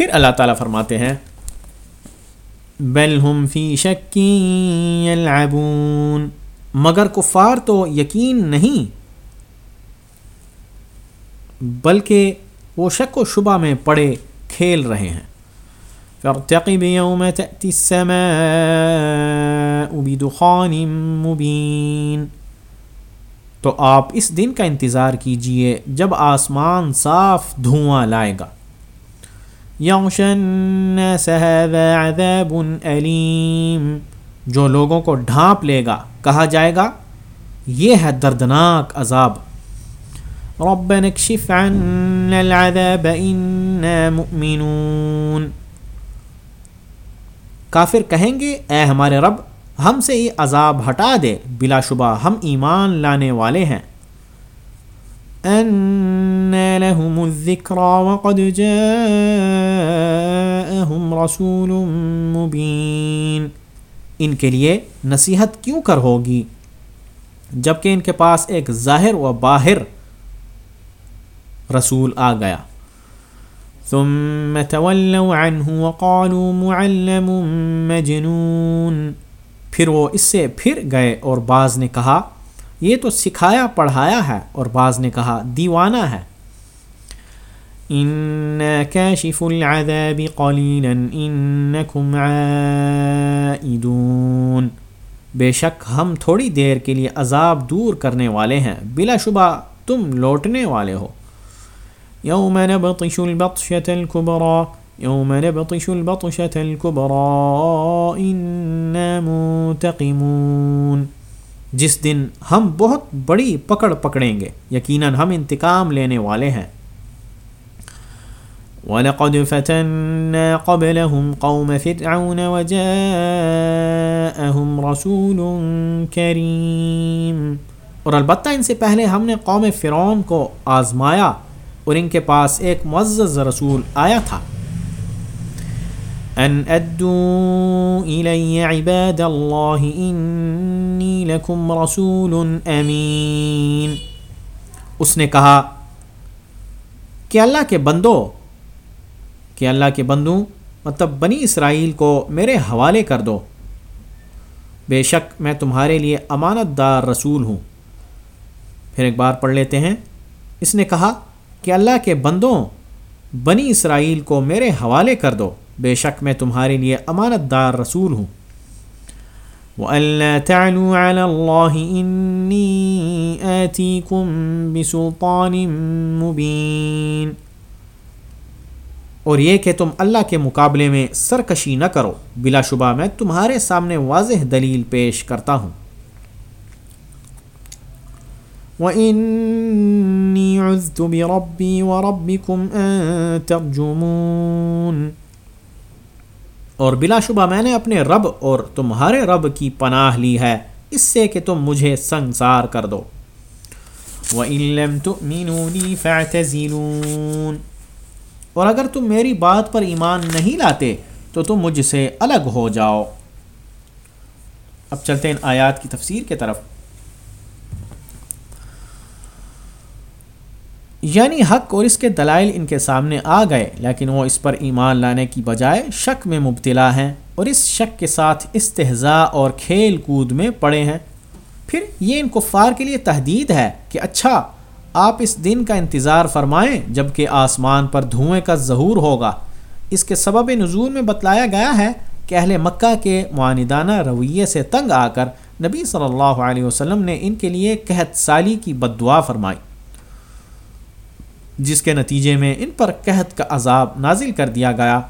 پھر اللہ تعالیٰ فرماتے ہیں، بل ہم فی یلعبون، مگر کفار تو یقین نہیں، بلکہ وہ شک و شبہ میں پڑے کھیل رہے ہیں۔ فارتقب يوم تأتي السماء بدخان مبين تو آپ اس دن کا انتظار کیجیے جب آسمان صاف دھواں لائے گا۔ الناس هذا عذاب علیم جو لوگوں کو ڈھانپ لے گا، کہا جائے گا، یہ ہے دردناک عذاب۔ ربنا اکشف عنا العذاب مؤمنون۔ کافر کہیں گے، اے ہمارے رب، ہم سے یہ عذاب ہٹا دے۔ بلا شبہ ہم ایمان لانے والے ہیں۔ ان لهم الذكرى وقد جاءهم رسول مبين۔ ان کے لیے نصیحت کیوں کر ہوگی؟ جبکہ ان کے پاس ایک ظاہر و باہر رسول آ گیا۔ ثم تولوا عنه وقالوا معلم مجنون۔ پھر وہ اس سے پھر گئے اور بعض نے کہا یہ تو سکھایا، پڑھایا ہے اور بعض نے کہا دیوانہ ہے۔ ان کاشف العذاب قلیلا انکم عائدون۔ بے شک ہم تھوڑی دیر کے لیے عذاب دور کرنے والے ہیں، بلا شبہ تم لوٹنے والے ہو۔ یوم نبطش البطشة الكبرى۔ یوم نبطش البطشة الكبرى۔ اننا منتقمون۔ جس دن ہم بہت بڑی پکڑ پکڑیں گے، یقیناً ہم انتقام لینے والے ہیں۔ وَلَقَدْ فَتَنَّا قَبْلَهُمْ قَوْمَ فِرْعَوْنَ وَجَاءَهُمْ رَسُولٌ كَرِيمٌ۔ اور البتہ ان سے پہلے ہم نے قوم فرعون کو آزمایا اور ان کے پاس ایک معزز رسول آیا تھا۔ ان ادو الی عباد اللہ انی لکم رسول امین اس نے کہا، کہ اللہ کے بندو کہ اللہ کے بندوں مطلب بنی اسرائیل کو میرے حوالے کر دو۔ بے شک میں تمہارے لیے امانت دار رسول ہوں۔ پھر ایک بار پڑھ لیتے ہیں۔ اس نے کہا، کہ اللہ کے بندوں، بنی اسرائیل کو میرے حوالے کر دو۔ بے شک میں تمہارے لیے امانت دار رسول ہوں۔ وَأَلَّا تَعْلُوا عَلَى اللَّهِ إِنِّي آتِيكُم بِسُلْطَانٍ مُبِينٍ۔ اور یہ کہ تم اللہ کے مقابلے میں سرکشی نہ کرو، بلا شبہ میں تمہارے سامنے واضح دلیل پیش کرتا ہوں۔ وَإِنِّي عُذْتُ بِرَبِّي وَرَبِّكُمْ أَن تَرْجُمُونَ۔ اور بلا شبہ میں نے اپنے رب اور تمہارے رب کی پناہ لی ہے، اس سے کہ تم مجھے سنسار کر دو۔ وَإِن لَمْ تُؤْمِنُوا فَاعْتَزِلُونَ۔ اور اگر تم میری بات پر ایمان نہیں لاتے، تو تم مجھ سے الگ ہو جاؤ۔ اب چلتے ہیں آیات کی تفسیر کی طرف۔ یعنی حق اور اس کے دلائل ان کے سامنے آ گئے، لیکن وہ اس پر ایمان لانے کی بجائے شک میں مبتلا ہیں اور اس شک کے ساتھ استحضاء اور کھیل کود میں پڑے ہیں۔ پھر یہ ان کفار کے لیے تحدید ہے کہ اچھا آپ اس دن کا انتظار فرمائیں جبکہ آسمان پر دھوئیں کا ظہور ہوگا۔ اس کے سبب نزول میں بتلایا گیا ہے کہ اہل مکہ کے معاندانہ رویے سے تنگ آ کر نبی صلی اللہ علیہ وسلم نے ان کے لیے قحط سالی کی بد دعا فرمائی۔ جس کے نتیجے میں ان پر قحط کا عذاب نازل کر دیا گیا،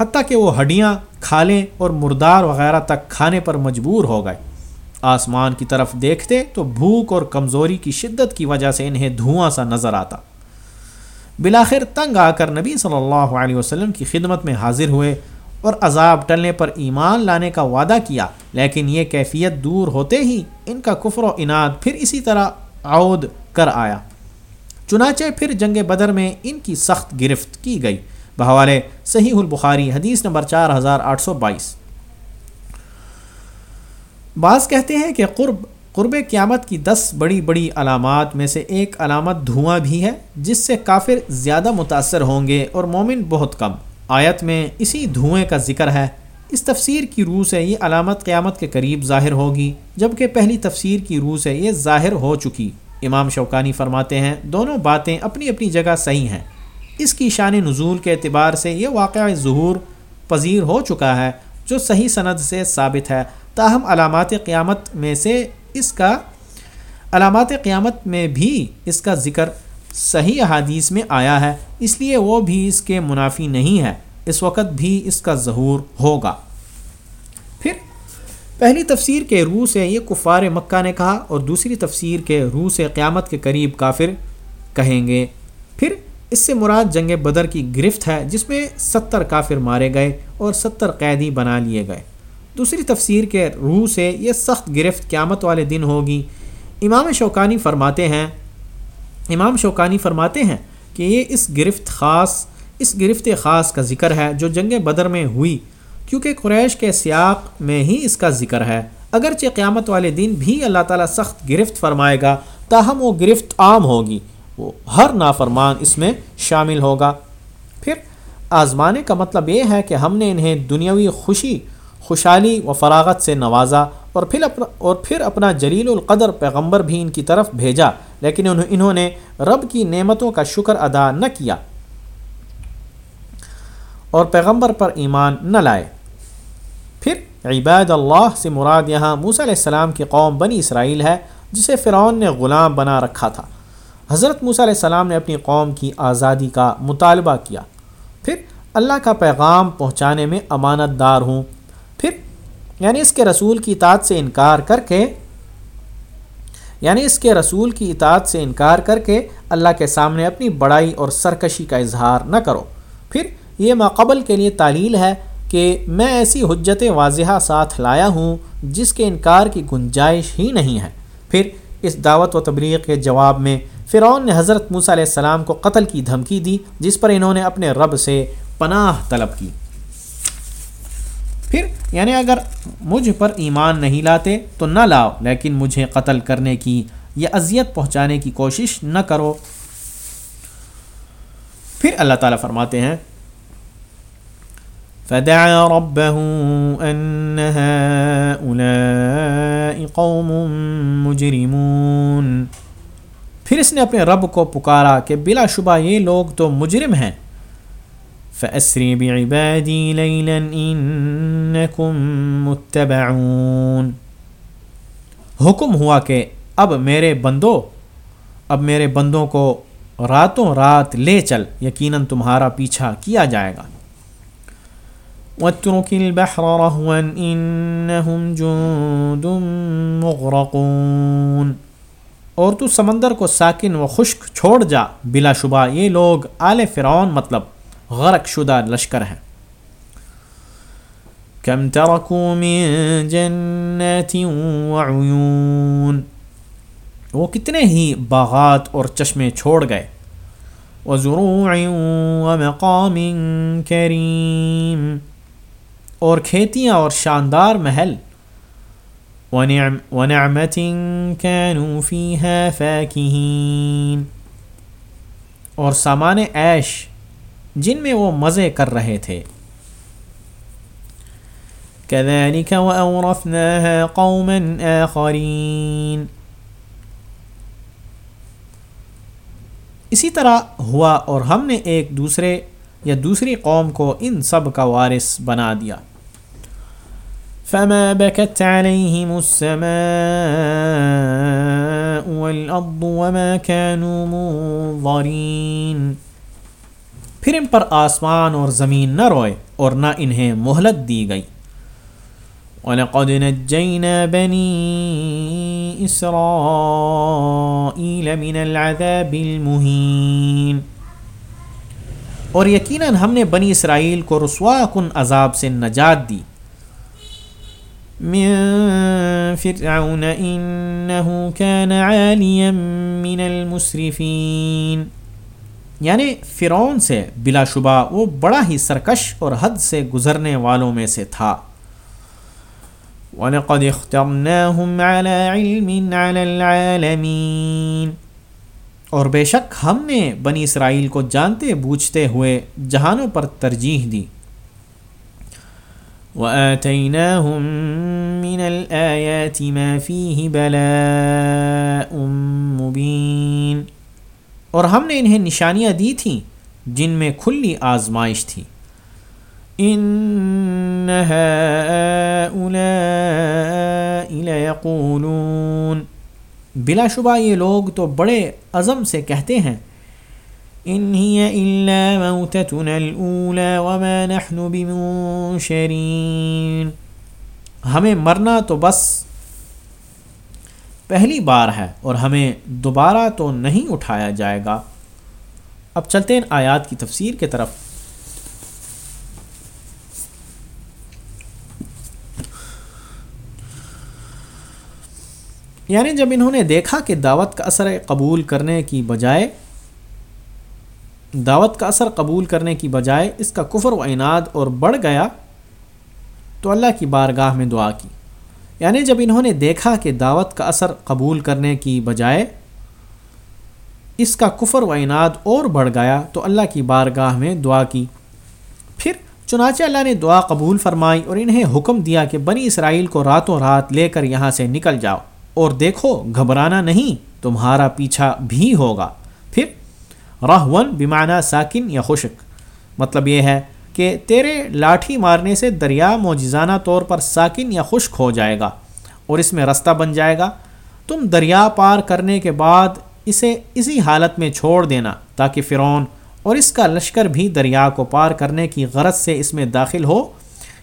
حتیٰ کہ وہ ہڈیاں، کھالیں اور مردار وغیرہ تک کھانے پر مجبور ہو گئے۔ آسمان کی طرف دیکھتے تو بھوک اور کمزوری کی شدت کی وجہ سے انہیں دھواں سا نظر آتا۔ بلاخر تنگ آ کر نبی صلی اللہ علیہ وسلم کی خدمت میں حاضر ہوئے اور عذاب ٹلنے پر ایمان لانے کا وعدہ کیا، لیکن یہ کیفیت دور ہوتے ہی ان کا کفر و انعد پھر اسی طرح عود کر آیا۔ چنانچہ پھر جنگ بدر میں ان کی سخت گرفت کی گئی۔ بحوالے صحیح البخاری حدیث نمبر چار ہزار آٹھ سو بائیس۔ بعض کہتے ہیں کہ قرب قرب قیامت کی دس بڑی بڑی علامات میں سے ایک علامت دھواں بھی ہے، جس سے کافر زیادہ متاثر ہوں گے اور مومن بہت کم۔ آیت میں اسی دھوئیں کا ذکر ہے۔ اس تفسیر کی روح سے یہ علامت قیامت کے قریب ظاہر ہوگی، جبکہ پہلی تفسیر کی روح سے یہ ظاہر ہو چکی۔ امام شوکانی فرماتے ہیں، دونوں باتیں اپنی اپنی جگہ صحیح ہیں۔ اس کی شان نزول کے اعتبار سے یہ واقعہ ظہور پذیر ہو چکا ہے، جو صحیح سند سے ثابت ہے۔ تاہم، علامات قیامت میں سے اس کا، علامات قیامت میں بھی اس کا ذکر صحیح احادیث میں آیا ہے، اس لیے وہ بھی اس کے منافی نہیں ہے۔ اس وقت بھی اس کا ظہور ہوگا۔ پھر پہلی تفسیر کے روح سے یہ کفار مکہ نے کہا اور دوسری تفسیر کے روح سے قیامت کے قریب کافر کہیں گے۔ پھر اس سے مراد جنگ بدر کی گرفت ہے جس میں ستر کافر مارے گئے اور ستر قیدی بنا لیے گئے۔ دوسری تفسیر کے روح سے یہ سخت گرفت قیامت والے دن ہوگی۔ امام شوکانی فرماتے ہیں، امام شوکانی فرماتے ہیں کہ یہ اس گرفت خاص، اس گرفت خاص کا ذکر ہے جو جنگ بدر میں ہوئی۔ کیونکہ قریش کے سیاق میں ہی اس کا ذکر ہے۔ اگرچہ قیامت والے دن بھی اللہ تعالیٰ سخت گرفت فرمائے گا، تاہم وہ گرفت عام ہوگی۔ وہ ہر نافرمان اس میں شامل ہوگا۔ پھر آزمانے کا مطلب یہ ہے کہ ہم نے انہیں دنیاوی خوشی، خوشحالی و فراغت سے نوازا اور پھر اپنا، اور پھر اپنا جلیل القدر پیغمبر بھی ان کی طرف بھیجا، لیکن انہوں نے رب کی نعمتوں کا شکر ادا نہ کیا۔ اور پیغمبر پر ایمان نہ لائے۔ عباد اللہ سے مراد یہاں موسیٰ علیہ السلام کی قوم بنی اسرائیل ہے، جسے فرعون نے غلام بنا رکھا تھا۔ حضرت موسیٰ علیہ السلام نے اپنی قوم کی آزادی کا مطالبہ کیا۔ پھر اللہ کا پیغام پہنچانے میں امانت دار ہوں۔ پھر یعنی اس کے رسول کی اطاعت سے انکار کر کے یعنی اس کے رسول کی اطاعت سے انکار کر کے اللہ کے سامنے اپنی بڑائی اور سرکشی کا اظہار نہ کرو۔ پھر یہ ماقبل کے لیے تعلیل ہے کہ میں ایسی حجت واضحہ ساتھ لایا ہوں جس کے انکار کی گنجائش ہی نہیں ہے۔ پھر اس دعوت و تبلیغ کے جواب میں فرعون نے حضرت موسیٰ علیہ السلام کو قتل کی دھمکی دی جس پر انہوں نے اپنے رب سے پناہ طلب کی۔ پھر یعنی اگر مجھ پر ایمان نہیں لاتے تو نہ لاؤ، لیکن مجھے قتل کرنے کی یا اذیت پہنچانے کی کوشش نہ کرو۔ پھر اللہ تعالیٰ فرماتے ہیں فدعا ربه أن هؤلاء قوم مجرمون. پھر اس نے اپنے رب کو پکارا کہ بلا شبہ یہ لوگ تو مجرم ہیں. فَأَسْرِ بِعِبَادِي لَيْلًا إِنَّكُمْ مُتَّبَعُونَ. حکم ہوا کہ اب میرے بندوں اب میرے بندوں کو راتوں رات لے چل، یقیناً تمہارا پیچھا کیا جائے گا. واترك البحر رهوا انهم جند مغرقون۔ اور تو سمندر کو ساکن و خشک چھوڑ جا۔ بلا شبہ یہ لوگ آل فرعون مطلب غرق شدہ لشکر ہیں۔ کم ترکو من جنات وعیون وہ کتنے ہی باغات اور چشمے چھوڑ گئے۔ وزروع ومقام کریم۔ اور کھیتیاں اور شاندار محل۔ ونعمت كانوا فيها فاكهين۔ اور سامان عیش، جن میں وہ مزے کر رہے تھے۔ كذلك وأورثناها قوما آخرين۔ اسی طرح ہوا اور ہم نے ایک دوسرے یا دوسری قوم کو ان سب کا وارث بنا دیا۔ فما بكت عليهم السماء والأرض وما كانوا منظرين پھر ان پر آسمان اور زمین نہ روئے اور نہ انہیں مہلت دی گئی۔ وَلَقَدْ نَجَّيْنَا بَنِي إِسْرَائِيلَ مِنَ الْعَذَابِ الْمُهِينَ۔ اور یقیناً ہم نے بنی اسرائیل کو رسوا کن عذاب سے نجات دی۔ من فرعون انه كان عاليا من المسرفين. یعنی فرعون سے بلا شبہ وہ بڑا ہی سرکش اور حد سے گزرنے والوں میں سے تھا۔ وَلَقَدْ اخْتَرْنَاهُمْ عَلَى عِلْمٍ عَلَى الْعَالَمِينَ۔ اور بے شک ہم نے بنی اسرائیل کو جانتے بوجھتے ہوئے جہانوں پر ترجیح دی۔ وآتيناهم من الآيات ما فيه بلاء مبين۔ اور ہم نے انہیں نشانیاں دی تھیں، جن میں کھلی آزمائش تھی۔ ان هؤلاء ليقولون۔ بلا شبہ یہ لوگ تو بڑے عزم سے کہتے ہیں ان هي الا موتتنا الاولى وما نحن بمنشرين. ہمیں مرنا تو بس پہلی بار ہے اور ہمیں دوبارہ تو نہیں اٹھایا جائے گا۔ اب چلتے ہیں آیات کی تفسیر کی طرف۔ یعنی جب انہوں نے دیکھا کہ دعوت کا اثر قبول کرنے کی بجائے دعوت کا اثر قبول کرنے کی بجائے اس کا کفر و عناد اور بڑھ گیا تو اللہ کی بارگاہ میں دعا کی۔ یعنی جب انہوں نے دیکھا کہ دعوت کا اثر قبول کرنے کی بجائے اس کا کفر و عناد اور بڑھ گیا تو اللہ کی بارگاہ میں دعا کی۔ پھر چنانچہ اللہ نے دعا قبول فرمائی اور انہیں حکم دیا کہ بنی اسرائیل کو راتوں رات لے کر یہاں سے نکل جاؤ اور دیکھو گھبرانا نہیں، تمہارا پیچھا بھی ہوگا۔ پھر راہ ون بیمانہ ساکن یا خشک۔ مطلب یہ ہے کہ تیرے لاٹھی مارنے سے دریا موجزانہ طور پر ساکن یا خشک ہو جائے گا اور اس میں رستہ بن جائے گا۔ تم دریا پار کرنے کے بعد اسے اسی حالت میں چھوڑ دینا تاکہ فرعون اور اس کا لشکر بھی دریا کو پار کرنے کی غرض سے اس میں داخل ہو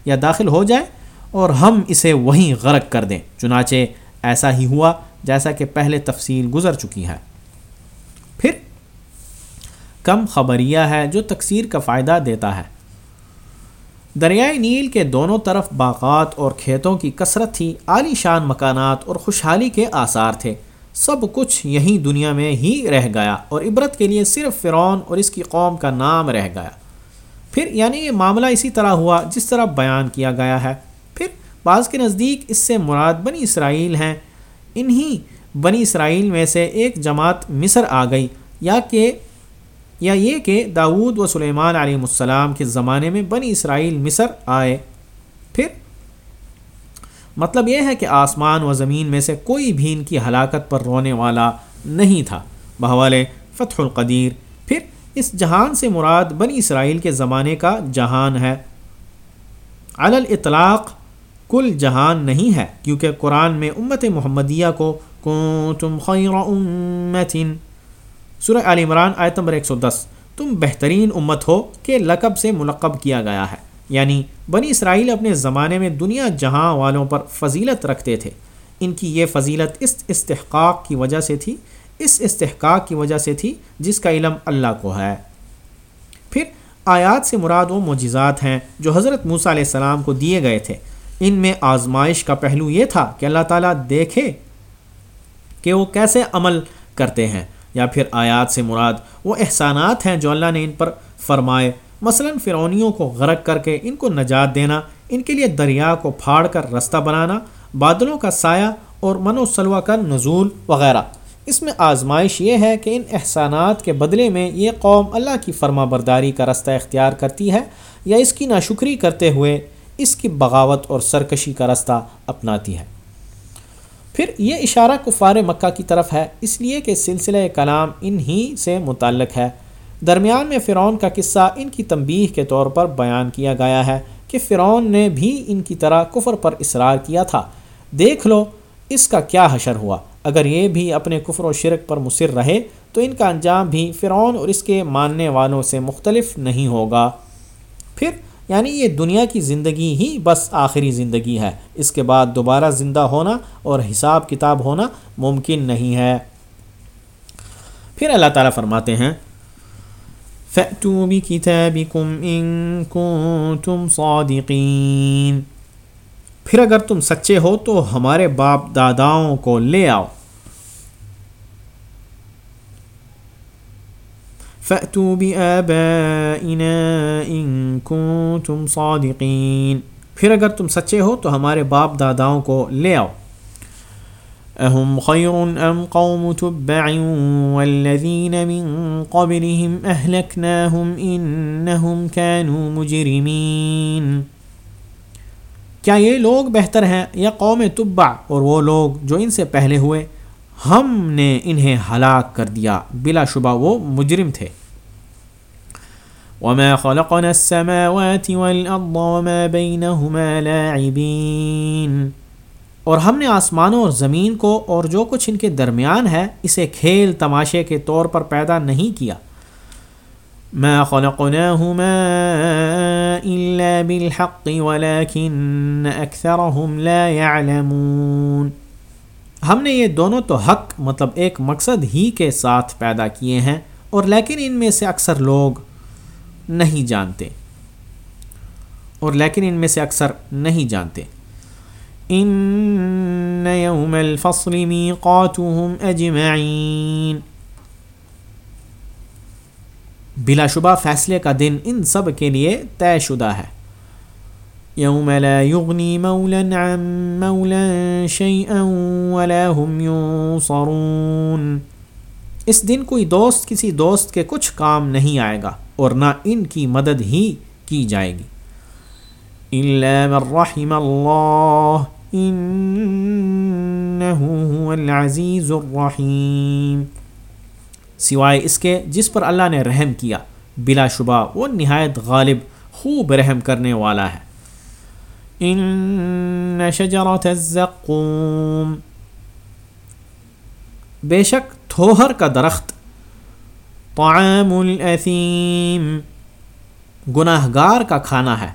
یا داخل ہو جائے اور ہم اسے وہیں غرق کر دیں۔ چنانچہ ایسا ہی ہوا جیسا کہ پہلے تفصیل گزر چکی ہے۔ کم خبریہ ہے جو تکثیر کا فائدہ دیتا ہے۔ دریائے نیل کے دونوں طرف باغات اور کھیتوں کی کثرت تھی عالی شان مکانات اور خوشحالی کے آثار تھے۔ سب کچھ یہیں دنیا میں ہی رہ گیا اور عبرت کے لیے صرف فرعون اور اس کی قوم کا نام رہ گیا۔ پھر یعنی یہ معاملہ اسی طرح ہوا جس طرح بیان کیا گیا ہے۔ پھر بعض کے نزدیک اس سے مراد بنی اسرائیل ہیں۔ انہی بنی اسرائیل میں سے ایک جماعت مصر آ گئی یا کہ یا یہ کہ داود و سلیمان علیہ السلام کے زمانے میں بنی اسرائیل مصر آئے۔ پھر مطلب یہ ہے کہ آسمان و زمین میں سے کوئی بھی ان کی ہلاکت پر رونے والا نہیں تھا۔ بہوالے فتح القدیر۔ پھر اس جہان سے مراد بنی اسرائیل کے زمانے کا جہان ہے۔ الاطلاق کل جہان نہیں ہے، کیونکہ قرآن میں امت محمدیہ کو کنتم خیر امتن۔ سورہ عال عمران آیت نمبر 110 تم بہترین امت ہو کہ لقب سے ملقب کیا گیا ہے۔ یعنی بنی اسرائیل اپنے زمانے میں دنیا جہاں والوں پر فضیلت رکھتے تھے۔ ان کی یہ فضیلت اس استحقاق کی وجہ سے تھی، اس استحقاق کی وجہ سے تھی جس کا علم اللہ کو ہے۔ پھر آیات سے مراد و معجزات ہیں جو حضرت موسیٰ علیہ السلام کو دیے گئے تھے۔ ان میں آزمائش کا پہلو یہ تھا کہ اللہ تعالیٰ دیکھے کہ وہ کیسے عمل کرتے ہیں۔ یا پھر آیات سے مراد وہ احسانات ہیں جو اللہ نے ان پر فرمائے۔ مثلا فرونیوں کو غرق کر کے ان کو نجات دینا، ان کے لیے دریا کو پھاڑ کر رستہ بنانا، بادلوں کا سایہ اور من و سلوا کا نزول وغیرہ۔ اس میں آزمائش یہ ہے کہ ان احسانات کے بدلے میں یہ قوم اللہ کی فرما برداری کا رستہ اختیار کرتی ہے یا اس کی ناشکری کرتے ہوئے اس کی بغاوت اور سرکشی کا رستہ اپناتی ہے۔ پھر یہ اشارہ کفار مکہ کی طرف ہے، اس لیے کہ سلسلہ کلام ان ہی سے متعلق ہے۔ درمیان میں فرعون کا قصہ ان کی تنبیہ کے طور پر بیان کیا گیا ہے کہ فرعون نے بھی ان کی طرح کفر پر اصرار کیا تھا۔ دیکھ لو، اس کا کیا حشر ہوا۔ اگر یہ بھی اپنے کفر و شرک پر مصر رہے، تو ان کا انجام بھی فرعون اور اس کے ماننے والوں سے مختلف نہیں ہوگا۔ پھر یعنی یہ دنیا کی زندگی ہی بس آخری زندگی ہے۔ اس کے بعد دوبارہ زندہ ہونا اور حساب کتاب ہونا ممکن نہیں ہے۔ پھر اللہ تعالیٰ فرماتے ہیں فَأْتُوا بِكِتَابِكُمْ إِن كُنتُمْ صَادِقِينَ پھر اگر تم سچے ہو تو ہمارے باپ داداؤں کو لے آؤ۔ فَأْتُوا بِآبَائِنَا إِن كُنتُمْ صَادِقِينَ۔ پھر اگر تم سچے ہو تو ہمارے باپ داداؤں کو لے آؤ۔ أهم خير أم قوم تبع والذين من قبلهم أهلكناهم إنهم كانوا مجرمين کیا یہ لوگ بہتر ہیں یا قوم تبع اور وہ لوگ جو ان سے پہلے ہوئے؟ ہم نے انہیں ہلاک کر دیا۔ بلا شبہ وہ مجرم تھے۔ وما خلقنا السماوات والأرض وما بينهما لاعبين۔ اور ہم نے آسمانوں اور زمین کو اور جو کچھ ان کے درمیان ہے، اسے کھیل تماشے کے طور پر پیدا نہیں کیا۔ ما خلقناهما إلا بالحق ولكن أكثرهم لا يعلمون۔ ہم نے یہ دونوں تو حق مطلب ایک مقصد ہی کے ساتھ پیدا کیے ہیں، اور لیکن ان میں سے اکثر لوگ نہیں جانتے۔ اور لیکن ان میں سے اکثر نہیں جانتے۔ ان يوم الفصل ميقاتهم اجمعين بلا شبہ فیصلے کا دن ان سب کے لیے طے شدہ ہے۔ یوم لا يغني مولا عن مولا شيئا ولا هم ينصرون۔ اس دن کوئی دوست کسی دوست کے کچھ کام نہیں آئے گا اور نہ ان کی مدد ہی کی جائے گی۔ الا من رحم اللہ انه هو العزیز الرحیم سوائے اس کے جس پر اللہ نے رحم کیا، بلا شبہ وہ نہایت غالب، خوب رحم کرنے والا ہے۔ ان شجرت الزقوم. بے شک تھوہر کا درخت طعام الاثیم گناہ گار کا کھانا ہے۔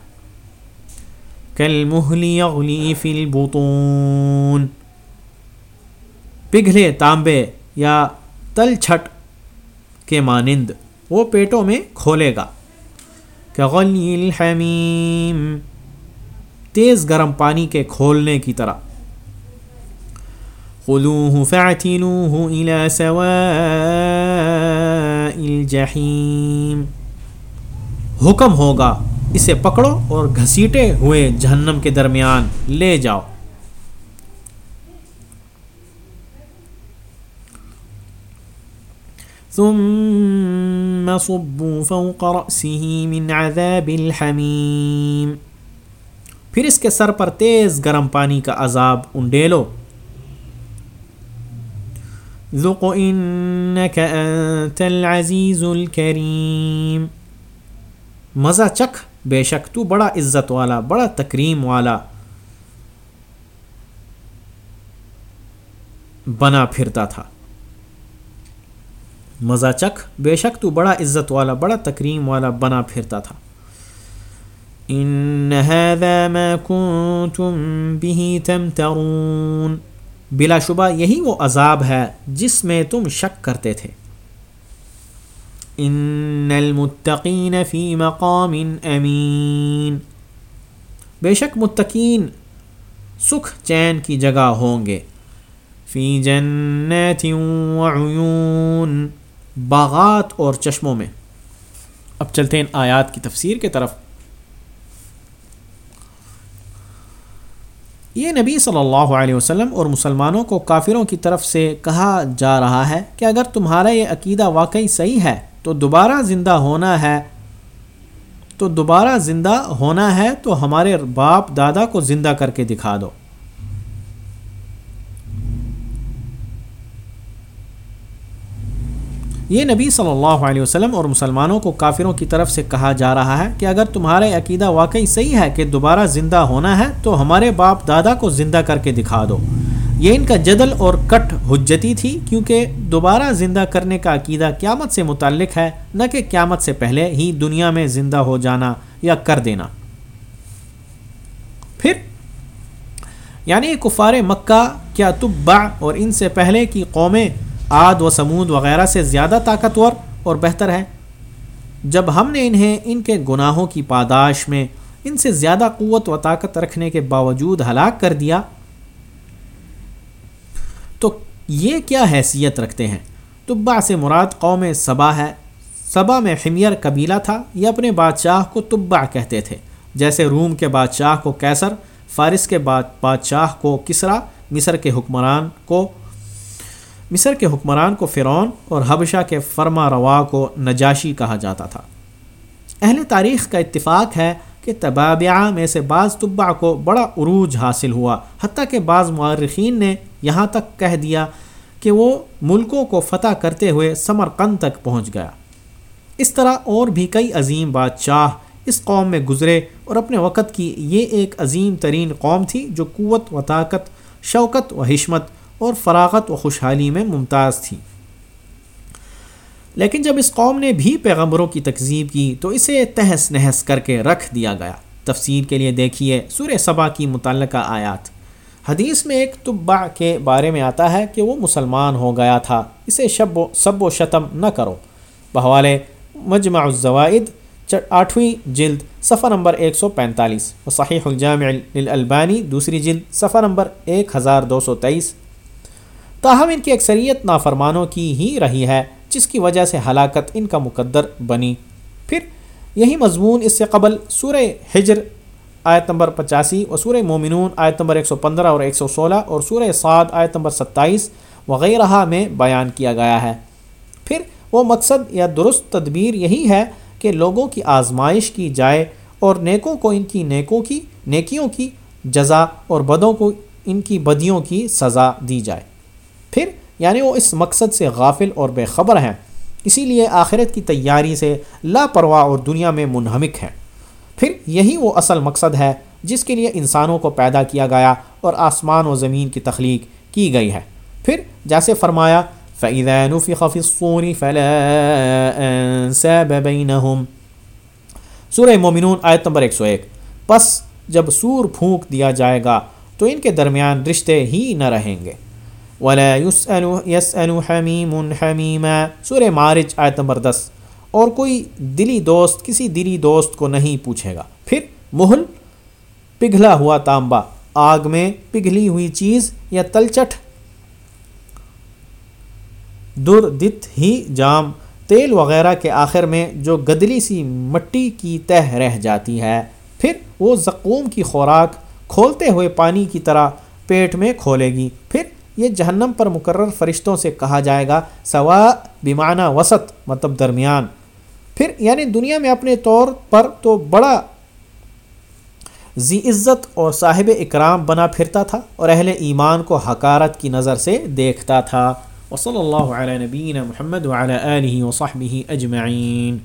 کل یغلی فی البطون۔ پگھلے تانبے یا تل چھٹ کے مانند وہ پیٹوں میں کھولے گا۔ غلی الحمیم۔ تیز گرم پانی کے کھولنے کی طرح۔ خلوه فاعتلوه الى سواء الجحیم حکم ہوگا، اسے پکڑو اور گھسیٹے ہوئے جہنم کے درمیان لے جاؤ۔ ثم صبوا فوق رأسه من عذاب الحمیم پھر اس کے سر پر تیز گرم پانی کا عذاب انڈیلو۔ ذق انك انت العزیز الكریم مزہ چکھ، بے شک تو بڑا عزت والا، بڑا تکریم والا۔ بنا پھرتا تھا۔ مزہ چکھ، بے شک تو بڑا عزت والا، بڑا تکریم والا، بنا پھرتا تھا۔ ان هذا ما كنتم به تمترون بلا شبہ یہی وہ عذاب ہے جس میں تم شک کرتے تھے۔ ان المتقین فی مقام امین بے شک متقین سکھ چین کی جگہ ہوں گے۔ فی جنات وعیون باغات اور چشموں میں۔ اب چلتے ہیں آیات کی تفسیر کی طرف۔ یہ نبی صلی اللہ علیہ وسلم اور مسلمانوں کو کافروں کی طرف سے کہا جا رہا ہے کہ اگر تمہارا یہ عقیدہ واقعی صحیح ہے، تو دوبارہ زندہ ہونا ہے۔ تو دوبارہ زندہ ہونا ہے، تو ہمارے باپ دادا کو زندہ کر کے دکھا دو۔ یہ نبی صلی اللہ علیہ وسلم اور مسلمانوں کو کافروں کی طرف سے کہا جا رہا ہے کہ اگر تمہارے عقیدہ واقعی صحیح ہے کہ دوبارہ زندہ ہونا ہے، تو ہمارے باپ دادا کو زندہ کر کے دکھا دو۔ یہ ان کا جدل اور کٹ حجتی تھی، کیونکہ دوبارہ زندہ کرنے کا عقیدہ قیامت سے متعلق ہے، نہ کہ قیامت سے پہلے ہی دنیا میں زندہ ہو جانا یا کر دینا۔ پھر یعنی کفار مکہ، کیا تبع اور ان سے پہلے کی قومیں عاد و سمود وغیرہ سے زیادہ طاقتور اور بہتر ہے جب ہم نے انہیں ان کے گناہوں کی پاداش میں ان سے زیادہ قوت و طاقت رکھنے کے باوجود ہلاک کر دیا، تو یہ کیا حیثیت رکھتے ہیں؟ طبا سے مراد قوم صبا ہے۔ صبا میں حمیر قبیلہ تھا، یہ اپنے بادشاہ کو طبا کہتے تھے۔ جیسے روم کے بادشاہ کو کیسر فارس کے بادشاہ کو کسرا، مصر کے حکمران کو مصر کے حکمران کو فرعون اور حبشہ کے فرما روا کو نجاشی کہا جاتا تھا۔ اہل تاریخ کا اتفاق ہے کہ تبابعہ میں سے بعض طبع کو بڑا عروج حاصل ہوا، حتیٰ کہ بعض معرخین نے یہاں تک کہہ دیا کہ وہ ملکوں کو فتح کرتے ہوئے سمرقند تک پہنچ گیا۔ اس طرح اور بھی کئی عظیم بادشاہ اس قوم میں گزرے اور اپنے وقت کی یہ ایک عظیم ترین قوم تھی جو قوت و طاقت، شوکت و حشمت اور فراغت و خوشحالی میں ممتاز تھی۔ لیکن جب اس قوم نے بھی پیغمبروں کی تکذیب کی تو اسے تہس نہس کر کے رکھ دیا گیا۔ تفسیر کے لیے دیکھیے سور صبا کی متعلقہ آیات۔ حدیث میں ایک طبع کے بارے میں آتا ہے کہ وہ مسلمان ہو گیا تھا۔ اسے شب و سب و شتم نہ کرو۔ بحوالے مجمع الزوائد آٹھویں جلد، صفحہ نمبر ایک سو پینتالیس۔ و صحیح الجامع للالبانی دوسری جلد، صفحہ نمبر ایک ہزار دو سو تیئیس۔ تاہم ان کی اکثریت نافرمانوں کی ہی رہی ہے، جس کی وجہ سے ہلاکت ان کا مقدر بنی۔ پھر یہی مضمون اس سے قبل سورہ ہجر آیت نمبر پچاسی اور سورہ مومنون آیت نمبر ایک سو پندرہ اور ایک سو سولہ اور سورہ سعد آیت نمبر ستائیس وغیرہ میں بیان کیا گیا ہے۔ پھر وہ مقصد یا درست تدبیر یہی ہے کہ لوگوں کی آزمائش کی جائے اور نیکوں کو ان کی نیکوں کی، نیکیوں کی جزا اور بدوں کو ان کی بدیوں کی سزا دی جائے۔ پھر یعنی وہ اس مقصد سے غافل اور بے خبر ہیں۔ اسی لیے آخرت کی تیاری سے لاپرواہ اور دنیا میں منہمک ہیں۔ پھر یہی وہ اصل مقصد ہے جس کے لیے انسانوں کو پیدا کیا گیا اور آسمان و زمین کی تخلیق کی گئی ہے۔ پھر جیسے فرمایا، فَإِذَا نُفِخَ فِي الصُّورِ فَلَا أَنسَابَ بَيْنَهُمْ۔ سورہ مومنون آیت نمبر 101 پس جب سور پھونک دیا جائے گا تو ان کے درمیان رشتے ہی نہ رہیں گے۔ ولا يسأل يسأل حميم حميما۔ سورہ مارج، آیت نمبر دس۔ اور کوئی دلی دوست، کسی دلی دوست کو نہیں پوچھے گا۔ پھر محل پگھلا ہوا تانبا۔ آگ میں پگھلی ہوئی چیز یا تلچٹ؟ در دت ہی جام۔ تیل وغیرہ کے آخر میں جو گدلی سی مٹی کی تہ رہ جاتی ہے۔ پھر وہ زقوم کی خوراک کھولتے ہوئے پانی کی طرح پیٹ میں کھولے گی۔ یہ جہنم پر مقرر فرشتوں سے کہا جائے گا سوا بیمانہ وسط مطلب درمیان۔ پھر یعنی دنیا میں اپنے طور پر تو بڑا ذی عزت اور صاحب اکرام بنا پھرتا تھا اور اہل ایمان کو حکارت کی نظر سے دیکھتا تھا۔ وصلی اللہ علیہ نبین محمد وعلی آلہ وصحبہ اجمعین۔